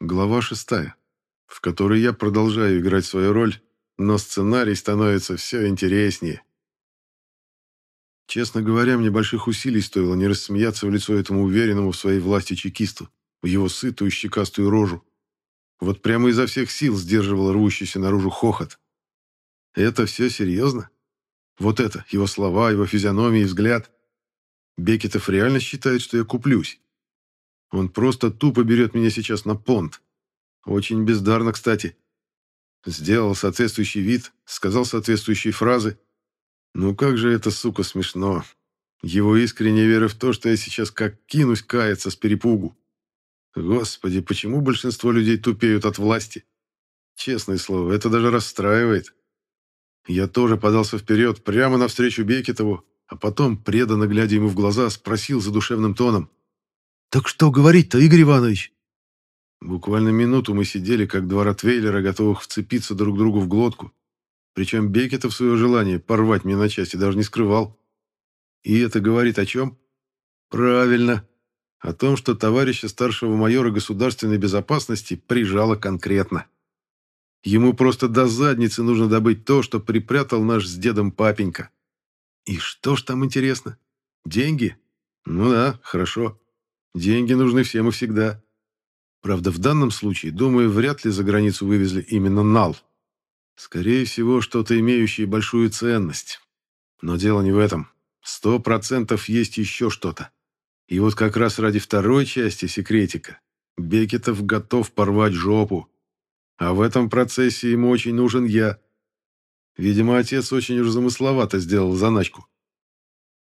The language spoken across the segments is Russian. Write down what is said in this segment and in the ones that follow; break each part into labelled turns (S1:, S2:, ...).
S1: Глава шестая, в которой я продолжаю играть свою роль, но сценарий становится все интереснее. Честно говоря, мне больших усилий стоило не рассмеяться в лицо этому уверенному в своей власти чекисту, в его сытую щекастую рожу. Вот прямо изо всех сил сдерживал рвущийся наружу хохот. Это все серьезно? Вот это, его слова, его физиономия и взгляд. Бекетов реально считает, что я куплюсь. Он просто тупо берет меня сейчас на понт. Очень бездарно, кстати. Сделал соответствующий вид, сказал соответствующие фразы, ну как же это, сука, смешно. Его искренняя вера в то, что я сейчас как кинусь каяться с перепугу. Господи, почему большинство людей тупеют от власти? Честное слово, это даже расстраивает. Я тоже подался вперед, прямо навстречу Бекетову, а потом, преданно глядя ему в глаза, спросил задушевным тоном. «Так что говорить-то, Игорь Иванович?» Буквально минуту мы сидели, как два ротвейлера, готовых вцепиться друг другу в глотку. Причем Бекетов свое желание порвать мне на части даже не скрывал. И это говорит о чем? Правильно. О том, что товарища старшего майора государственной безопасности прижало конкретно. Ему просто до задницы нужно добыть то, что припрятал наш с дедом папенька. И что ж там интересно? Деньги? Ну да, хорошо. Деньги нужны всем и всегда. Правда, в данном случае, думаю, вряд ли за границу вывезли именно нал. Скорее всего, что-то имеющее большую ценность. Но дело не в этом. Сто процентов есть еще что-то. И вот как раз ради второй части секретика Бекетов готов порвать жопу. А в этом процессе ему очень нужен я. Видимо, отец очень уж замысловато сделал заначку.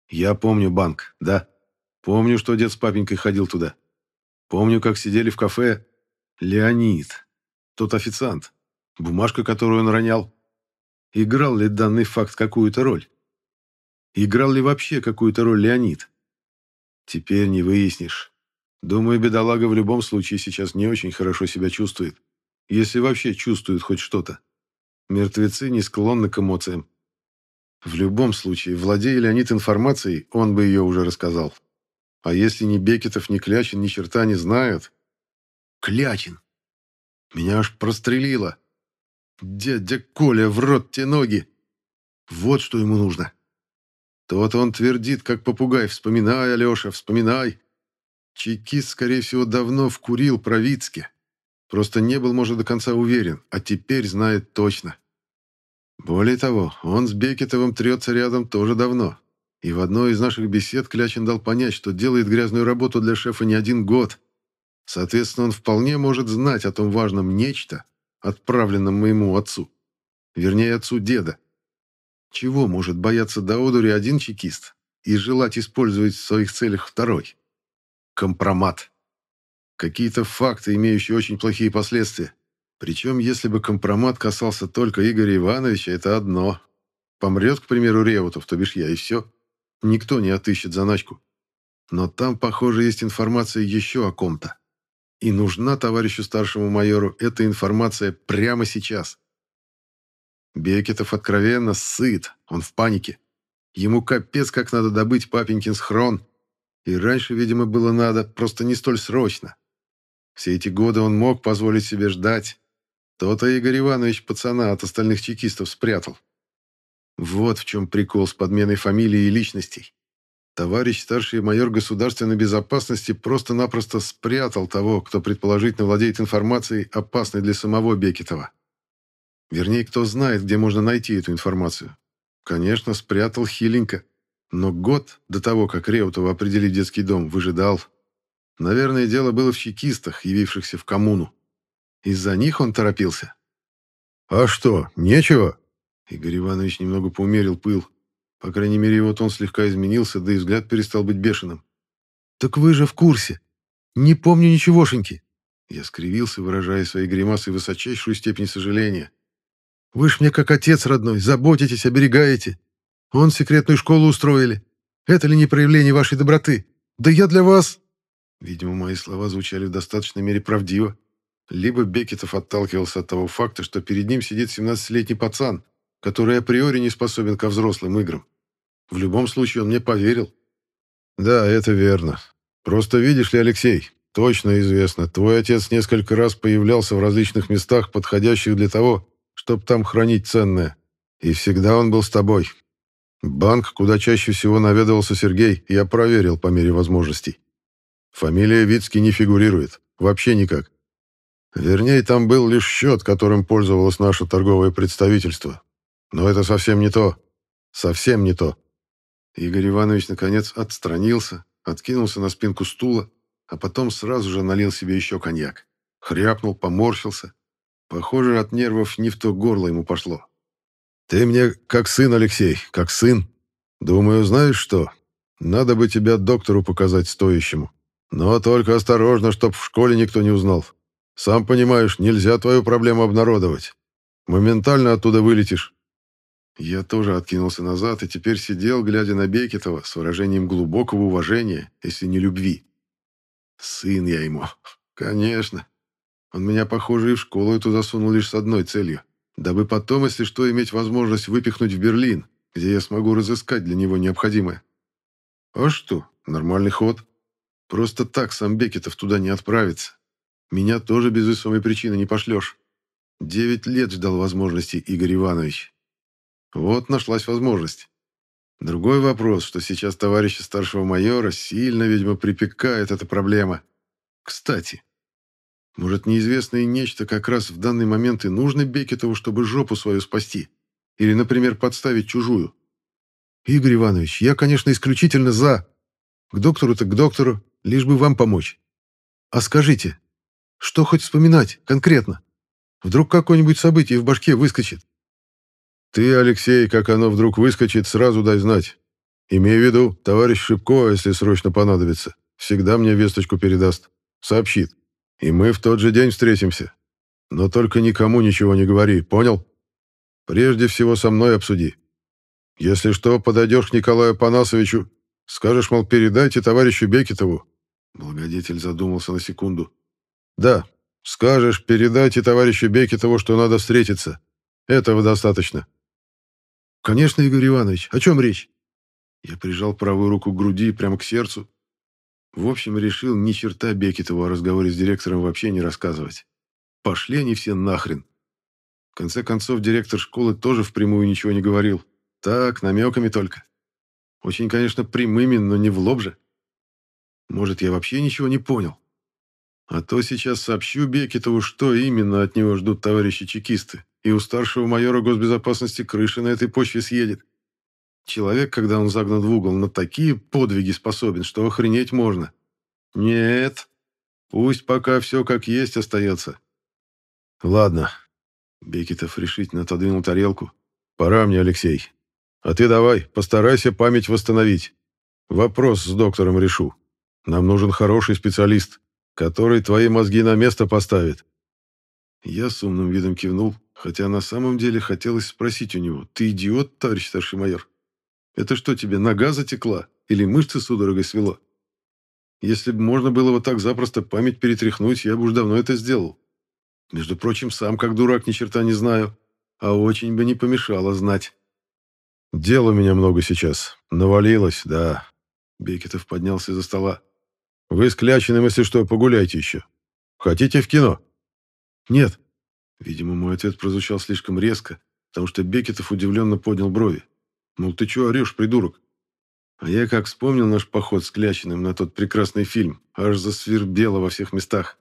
S1: Я помню банк, да. Помню, что дед с папенькой ходил туда. Помню, как сидели в кафе. Леонид, тот официант. Бумажка, которую он ронял. Играл ли данный факт какую-то роль? Играл ли вообще какую-то роль Леонид? Теперь не выяснишь. Думаю, бедолага в любом случае сейчас не очень хорошо себя чувствует. Если вообще чувствует хоть что-то. Мертвецы не склонны к эмоциям. В любом случае, владея Леонид информацией, он бы ее уже рассказал. А если ни Бекетов, ни Клячин ни черта не знают... Клячин! Меня аж прострелило. Дядя Коля, в рот те ноги! Вот что ему нужно. Тот он твердит, как попугай, вспоминай, Алеша, вспоминай. Чекист, скорее всего, давно вкурил про Вицке. Просто не был, может, до конца уверен, а теперь знает точно. Более того, он с Бекетовым трется рядом тоже давно. И в одной из наших бесед Клячин дал понять, что делает грязную работу для шефа не один год. Соответственно, он вполне может знать о том важном нечто, отправленном моему отцу. Вернее, отцу деда. Чего может бояться Даудури один чекист и желать использовать в своих целях второй? Компромат. Какие-то факты, имеющие очень плохие последствия. Причем, если бы компромат касался только Игоря Ивановича, это одно. Помрет, к примеру, Реутов, то бишь я, и все. Никто не отыщет заначку. Но там, похоже, есть информация еще о ком-то. И нужна товарищу старшему майору эта информация прямо сейчас. Бекетов откровенно сыт, он в панике. Ему капец как надо добыть папенькин схрон. И раньше, видимо, было надо, просто не столь срочно. Все эти годы он мог позволить себе ждать. То-то Игорь Иванович пацана от остальных чекистов спрятал. Вот в чем прикол с подменой фамилии и личностей. Товарищ старший майор государственной безопасности просто-напросто спрятал того, кто предположительно владеет информацией, опасной для самого Бекетова. Вернее, кто знает, где можно найти эту информацию. Конечно, спрятал хиленько. Но год до того, как Реутова определить детский дом, выжидал. Наверное, дело было в чекистах, явившихся в коммуну. Из-за них он торопился. «А что, нечего?» Игорь Иванович немного поумерил пыл. По крайней мере, его тон слегка изменился, да и взгляд перестал быть бешеным. «Так вы же в курсе. Не помню ничегошеньки». Я скривился, выражая своей гримасой высочайшую степень сожаления. «Вы ж мне как отец родной, заботитесь, оберегаете. Он секретную школу устроили. Это ли не проявление вашей доброты? Да я для вас...» Видимо, мои слова звучали в достаточной мере правдиво. Либо Бекетов отталкивался от того факта, что перед ним сидит 17-летний пацан, который априори не способен ко взрослым играм. В любом случае, он мне поверил. Да, это верно. Просто видишь ли, Алексей, точно известно, твой отец несколько раз появлялся в различных местах, подходящих для того, чтобы там хранить ценное. И всегда он был с тобой. Банк, куда чаще всего наведывался Сергей, я проверил по мере возможностей. Фамилия Вицкий не фигурирует. Вообще никак. Вернее, там был лишь счет, которым пользовалось наше торговое представительство. Но это совсем не то. Совсем не то. Игорь Иванович, наконец, отстранился, откинулся на спинку стула, а потом сразу же налил себе еще коньяк. Хряпнул, поморщился. Похоже, от нервов не в то горло ему пошло. «Ты мне как сын, Алексей, как сын. Думаю, знаешь что? Надо бы тебя доктору показать стоящему. Но только осторожно, чтоб в школе никто не узнал. Сам понимаешь, нельзя твою проблему обнародовать. Моментально оттуда вылетишь. Я тоже откинулся назад и теперь сидел, глядя на Бекетова с выражением глубокого уважения, если не любви. Сын я ему. Конечно. Он меня, похоже, и в школу эту засунул лишь с одной целью. Дабы потом, если что, иметь возможность выпихнуть в Берлин, где я смогу разыскать для него необходимое. А что, нормальный ход. Просто так сам Бекетов туда не отправится. Меня тоже без весомой причины не пошлешь. Девять лет ждал возможности Игорь Иванович. Вот нашлась возможность. Другой вопрос, что сейчас товарища старшего майора сильно, видимо, припекает эта проблема. Кстати, может, неизвестное нечто как раз в данный момент и нужно Бекетову, чтобы жопу свою спасти? Или, например, подставить чужую? Игорь Иванович, я, конечно, исключительно за. К доктору-то к доктору, лишь бы вам помочь. А скажите, что хоть вспоминать конкретно? Вдруг какое-нибудь событие в башке выскочит? Ты, Алексей, как оно вдруг выскочит, сразу дай знать. Имей в виду, товарищ Шипко, если срочно понадобится, всегда мне весточку передаст. Сообщит. И мы в тот же день встретимся. Но только никому ничего не говори, понял? Прежде всего со мной обсуди. Если что, подойдешь к Николаю Панасовичу, скажешь, мол, передайте товарищу Бекетову. Благодетель задумался на секунду. Да, скажешь, передайте товарищу Бекетову, что надо встретиться. Этого достаточно. «Конечно, Игорь Иванович. О чем речь?» Я прижал правую руку к груди, прямо к сердцу. В общем, решил ни черта Бекетову о разговоре с директором вообще не рассказывать. Пошли они все нахрен. В конце концов, директор школы тоже впрямую ничего не говорил. Так, намеками только. Очень, конечно, прямыми, но не в лоб же. Может, я вообще ничего не понял. А то сейчас сообщу Бекетову, что именно от него ждут товарищи чекисты и у старшего майора госбезопасности крыша на этой почве съедет. Человек, когда он загнан в угол, на такие подвиги способен, что охренеть можно. Нет, пусть пока все как есть остается. Ладно. Бекетов решительно отодвинул тарелку. Пора мне, Алексей. А ты давай, постарайся память восстановить. Вопрос с доктором решу. Нам нужен хороший специалист, который твои мозги на место поставит. Я с умным видом кивнул, хотя на самом деле хотелось спросить у него, «Ты идиот, товарищ старший майор? Это что тебе, нога затекла? Или мышцы судорогой свело? Если бы можно было вот так запросто память перетряхнуть, я бы уж давно это сделал. Между прочим, сам как дурак ни черта не знаю, а очень бы не помешало знать». «Дел у меня много сейчас. Навалилось, да». Бекетов поднялся из-за стола. «Вы с Клячиным, если что, погуляйте еще. Хотите в кино?» «Нет». Видимо, мой ответ прозвучал слишком резко, потому что Бекетов удивленно поднял брови. «Мол, ты чего орешь, придурок?» А я как вспомнил наш поход с Клячиным на тот прекрасный фильм, аж засвербело во всех местах.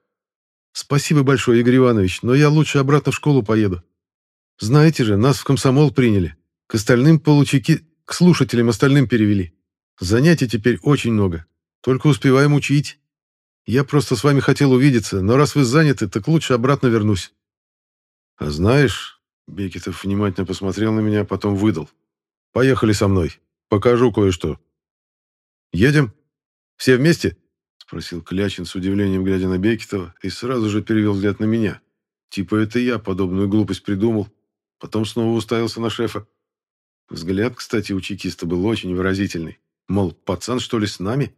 S1: «Спасибо большое, Игорь Иванович, но я лучше обратно в школу поеду. Знаете же, нас в комсомол приняли. К остальным получики, к слушателям остальным перевели. Занятий теперь очень много. Только успеваем учить. Я просто с вами хотел увидеться, но раз вы заняты, так лучше обратно вернусь». «А знаешь...» — Бекетов внимательно посмотрел на меня, а потом выдал. «Поехали со мной. Покажу кое-что». «Едем? Все вместе?» — спросил Клячин с удивлением, глядя на Бекетова, и сразу же перевел взгляд на меня. Типа это я подобную глупость придумал. Потом снова уставился на шефа. Взгляд, кстати, у чекиста был очень выразительный. Мол, пацан, что ли, с нами?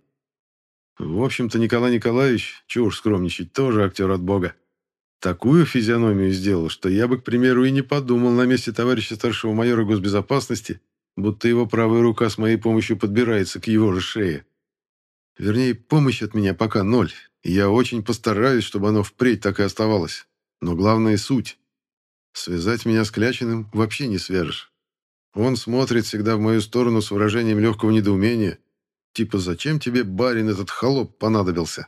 S1: В общем-то, Николай Николаевич, чего скромничать, тоже актер от бога. Такую физиономию сделал, что я бы, к примеру, и не подумал на месте товарища старшего майора госбезопасности, будто его правая рука с моей помощью подбирается к его же шее. Вернее, помощь от меня пока ноль, и я очень постараюсь, чтобы оно впредь так и оставалось. Но главное — суть. Связать меня с Клячиным вообще не свяжешь. Он смотрит всегда в мою сторону с выражением легкого недоумения, типа «Зачем тебе, барин, этот холоп понадобился?»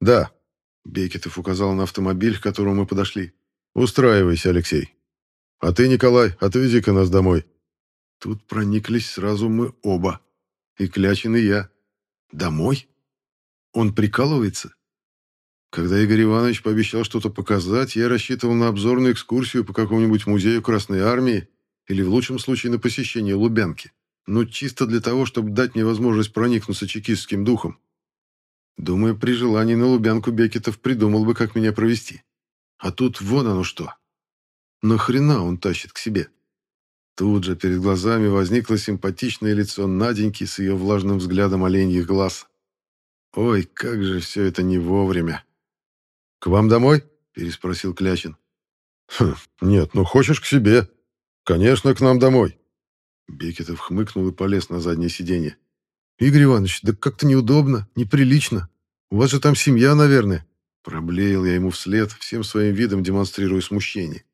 S1: «Да», — Бекетов указал на автомобиль, к которому мы подошли. «Устраивайся, Алексей. А ты, Николай, отвези-ка нас домой». Тут прониклись сразу мы оба. И Клячин, и я. «Домой?» Он прикалывается? Когда Игорь Иванович пообещал что-то показать, я рассчитывал на обзорную экскурсию по какому-нибудь музею Красной Армии или в лучшем случае на посещение Лубянки. Ну, чисто для того, чтобы дать мне возможность проникнуться чекистским духом. Думаю, при желании на Лубянку Бекетов придумал бы, как меня провести. А тут вон оно что. Нахрена он тащит к себе? Тут же перед глазами возникло симпатичное лицо Наденьки с ее влажным взглядом оленьих глаз. Ой, как же все это не вовремя. «К вам домой?» – переспросил Клячин. «Хм, нет, ну хочешь к себе? Конечно, к нам домой». Бекетов хмыкнул и полез на заднее сиденье. «Игорь Иванович, да как-то неудобно, неприлично. У вас же там семья, наверное». Проблеял я ему вслед, всем своим видом демонстрируя смущение.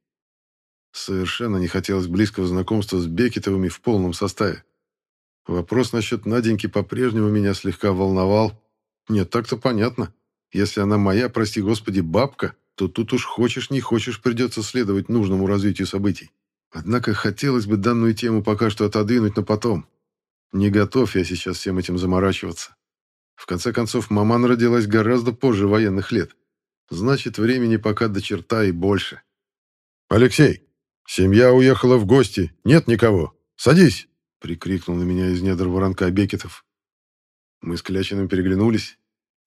S1: Совершенно не хотелось близкого знакомства с Бекетовыми в полном составе. Вопрос насчет Наденьки по-прежнему меня слегка волновал, нет, так-то понятно. Если она моя, прости господи, бабка, то тут уж хочешь не хочешь придется следовать нужному развитию событий. Однако хотелось бы данную тему пока что отодвинуть на потом. Не готов я сейчас всем этим заморачиваться. В конце концов, маман родилась гораздо позже военных лет. Значит, времени пока до черта и больше. «Алексей, семья уехала в гости. Нет никого. Садись!» — прикрикнул на меня из недр воронка Бекетов. Мы с Клячиным переглянулись.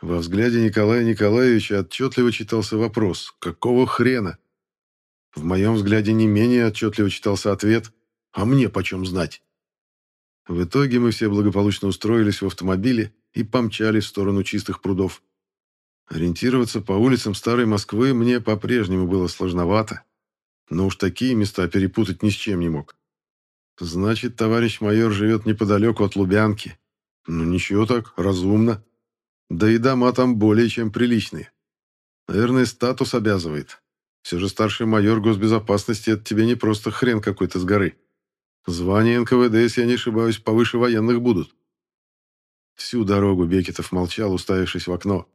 S1: Во взгляде Николая Николаевича отчетливо читался вопрос «Какого хрена?». В моем взгляде не менее отчетливо читался ответ «А мне почем знать?». В итоге мы все благополучно устроились в автомобиле и помчали в сторону чистых прудов. Ориентироваться по улицам старой Москвы мне по-прежнему было сложновато, но уж такие места перепутать ни с чем не мог. Значит, товарищ майор живет неподалеку от Лубянки. Ну ничего так, разумно. Да и дома там более чем приличные. Наверное, статус обязывает. Все же старший майор госбезопасности – это тебе не просто хрен какой-то с горы. Звания НКВД, если я не ошибаюсь, повыше военных будут. Всю дорогу Бекетов молчал, уставившись в окно.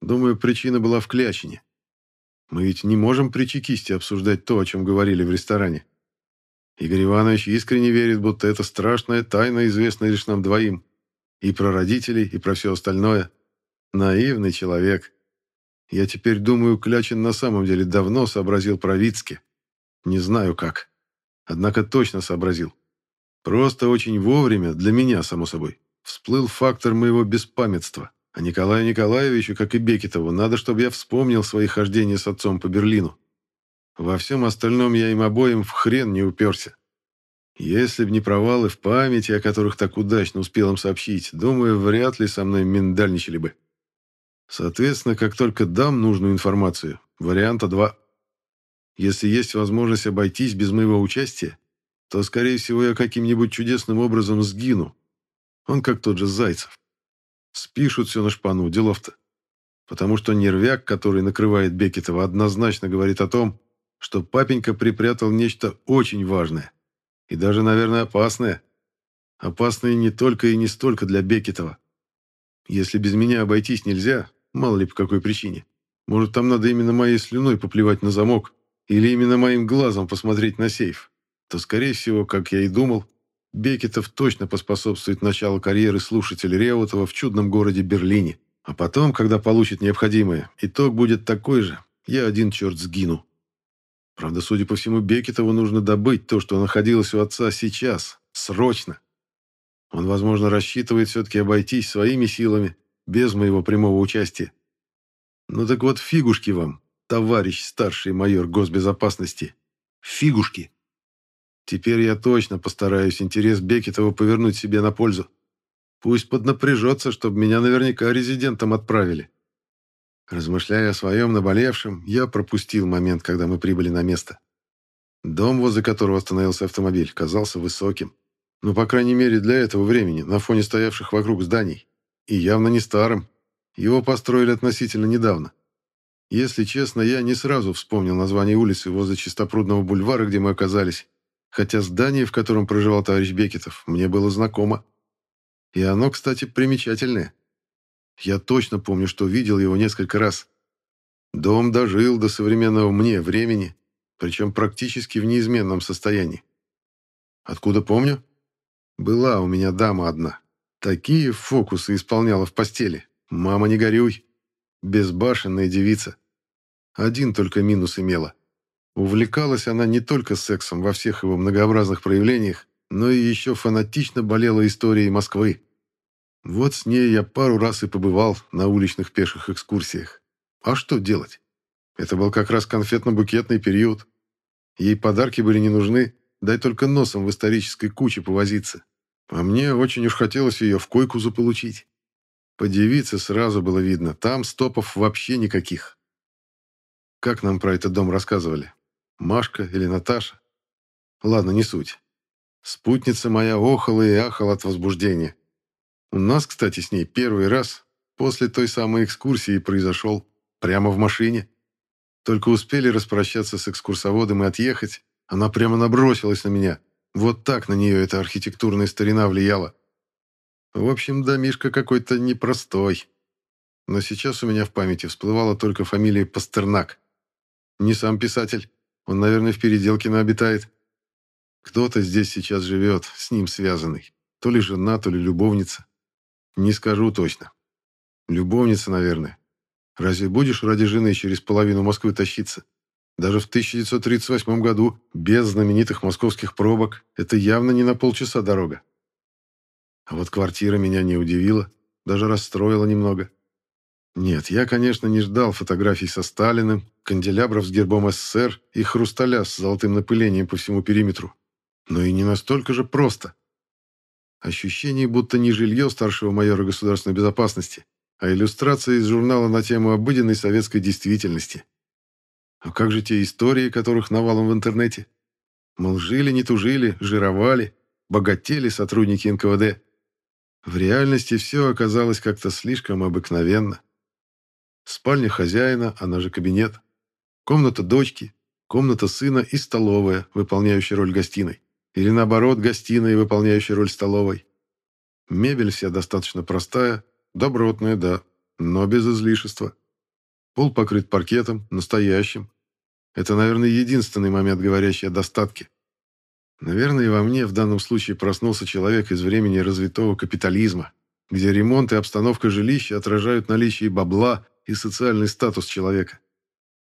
S1: Думаю, причина была в клячине. Мы ведь не можем при чекисте обсуждать то, о чем говорили в ресторане. Игорь Иванович искренне верит, будто это страшная тайна, известная лишь нам двоим. И про родителей, и про все остальное. Наивный человек. Я теперь думаю, Клячин на самом деле давно сообразил про Вицке. Не знаю как. Однако точно сообразил. Просто очень вовремя, для меня, само собой, всплыл фактор моего беспамятства. А Николаю Николаевичу, как и Бекетову, надо, чтобы я вспомнил свои хождения с отцом по Берлину. Во всем остальном я им обоим в хрен не уперся. Если б не провалы в памяти, о которых так удачно успел им сообщить, думаю, вряд ли со мной миндальничали бы. Соответственно, как только дам нужную информацию, варианта два. Если есть возможность обойтись без моего участия, то, скорее всего, я каким-нибудь чудесным образом сгину. Он как тот же Зайцев. Спишут все на шпану, делов-то. Потому что нервяк, который накрывает Бекетова, однозначно говорит о том, что папенька припрятал нечто очень важное. И даже, наверное, опасное. Опасное не только и не столько для Бекетова. Если без меня обойтись нельзя, Мало ли по какой причине. Может, там надо именно моей слюной поплевать на замок или именно моим глазом посмотреть на сейф. То, скорее всего, как я и думал, Бекетов точно поспособствует началу карьеры слушателя Реутова в чудном городе Берлине. А потом, когда получит необходимое, итог будет такой же. Я один черт сгину. Правда, судя по всему, Бекетову нужно добыть то, что находилось у отца сейчас, срочно. Он, возможно, рассчитывает все-таки обойтись своими силами, без моего прямого участия. Ну так вот, фигушки вам, товарищ старший майор госбезопасности. Фигушки. Теперь я точно постараюсь интерес Бекетова повернуть себе на пользу. Пусть поднапряжется, чтобы меня наверняка резидентом отправили. Размышляя о своем наболевшем, я пропустил момент, когда мы прибыли на место. Дом, возле которого остановился автомобиль, казался высоким. Ну, по крайней мере, для этого времени, на фоне стоявших вокруг зданий и явно не старым. Его построили относительно недавно. Если честно, я не сразу вспомнил название улицы возле Чистопрудного бульвара, где мы оказались, хотя здание, в котором проживал товарищ Бекетов, мне было знакомо. И оно, кстати, примечательное. Я точно помню, что видел его несколько раз. Дом дожил до современного мне времени, причем практически в неизменном состоянии. Откуда помню? Была у меня дама одна. Такие фокусы исполняла в постели. Мама, не горюй. Безбашенная девица. Один только минус имела. Увлекалась она не только сексом во всех его многообразных проявлениях, но и еще фанатично болела историей Москвы. Вот с ней я пару раз и побывал на уличных пеших экскурсиях. А что делать? Это был как раз конфетно-букетный период. Ей подарки были не нужны, дай только носом в исторической куче повозиться. А мне очень уж хотелось ее в койку заполучить. По девице сразу было видно, там стопов вообще никаких. Как нам про этот дом рассказывали? Машка или Наташа? Ладно, не суть. Спутница моя охала и ахала от возбуждения. У нас, кстати, с ней первый раз после той самой экскурсии произошел прямо в машине. Только успели распрощаться с экскурсоводом и отъехать, она прямо набросилась на меня. Вот так на нее эта архитектурная старина влияла. В общем, домишка какой-то непростой. Но сейчас у меня в памяти всплывала только фамилия Пастернак. Не сам писатель. Он, наверное, в Переделкино обитает. Кто-то здесь сейчас живет, с ним связанный. То ли жена, то ли любовница. Не скажу точно. Любовница, наверное. Разве будешь ради жены через половину Москвы тащиться? Даже в 1938 году, без знаменитых московских пробок, это явно не на полчаса дорога. А вот квартира меня не удивила, даже расстроила немного. Нет, я, конечно, не ждал фотографий со Сталиным, канделябров с гербом СССР и хрусталя с золотым напылением по всему периметру. Но и не настолько же просто. Ощущение, будто не жилье старшего майора государственной безопасности, а иллюстрация из журнала на тему обыденной советской действительности. А как же те истории, которых навалом в интернете? Мол, жили, не тужили, жировали, богатели сотрудники НКВД. В реальности все оказалось как-то слишком обыкновенно. Спальня хозяина, она же кабинет. Комната дочки, комната сына и столовая, выполняющая роль гостиной. Или наоборот, гостиная, выполняющая роль столовой. Мебель вся достаточно простая, добротная, да, но без излишества. Пол покрыт паркетом, настоящим. Это, наверное, единственный момент, говорящий о достатке. Наверное, и во мне в данном случае проснулся человек из времени развитого капитализма, где ремонт и обстановка жилища отражают наличие бабла и социальный статус человека.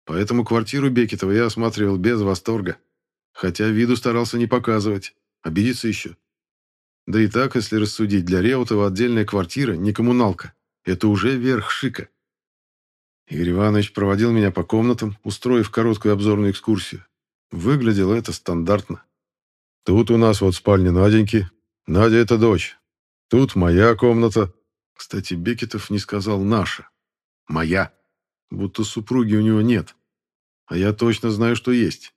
S1: Поэтому квартиру Бекетова я осматривал без восторга. Хотя виду старался не показывать. Обидеться еще. Да и так, если рассудить, для Реутова отдельная квартира, не коммуналка. Это уже верх шика. Игорь Иванович проводил меня по комнатам, устроив короткую обзорную экскурсию. Выглядело это стандартно. Тут у нас вот спальня Наденьки. Надя — это дочь. Тут моя комната. Кстати, Бекетов не сказал «наша». «Моя». Будто супруги у него нет. А я точно знаю, что есть.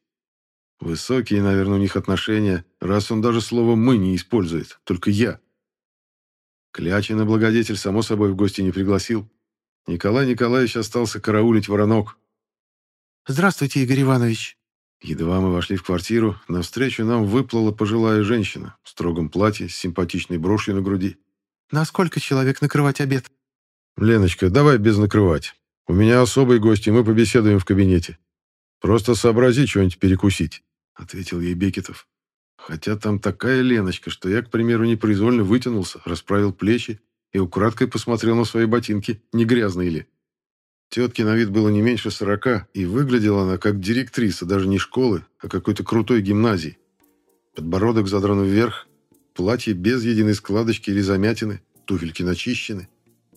S1: Высокие, наверное, у них отношения, раз он даже слово «мы» не использует, только «я». Клячина благодетель, само собой, в гости не пригласил. Николай Николаевич остался караулить воронок.
S2: «Здравствуйте, Игорь Иванович».
S1: Едва мы вошли в квартиру, навстречу нам выплыла пожилая женщина в строгом платье с симпатичной брошью на груди.
S2: «На сколько человек накрывать обед?»
S1: «Леночка, давай без накрывать. У меня особый гость, и мы побеседуем в кабинете. Просто сообрази что-нибудь перекусить» ответил ей Бекетов. Хотя там такая Леночка, что я, к примеру, непроизвольно вытянулся, расправил плечи и украдкой посмотрел на свои ботинки, не грязные ли. Тетке на вид было не меньше сорока, и выглядела она как директриса даже не школы, а какой-то крутой гимназии. Подбородок задран вверх, платье без единой складочки или замятины, туфельки начищены.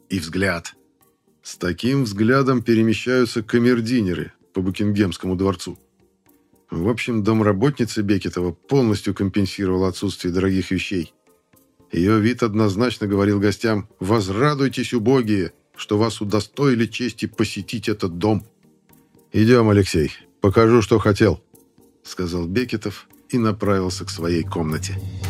S1: И взгляд. С таким взглядом перемещаются камердинеры по Букингемскому дворцу. В общем, домработница Бекетова полностью компенсировала отсутствие дорогих вещей. Ее вид однозначно говорил гостям «Возрадуйтесь, убогие, что вас удостоили чести посетить этот дом». «Идем, Алексей, покажу, что хотел», — сказал Бекетов и направился к своей комнате. «Алексей»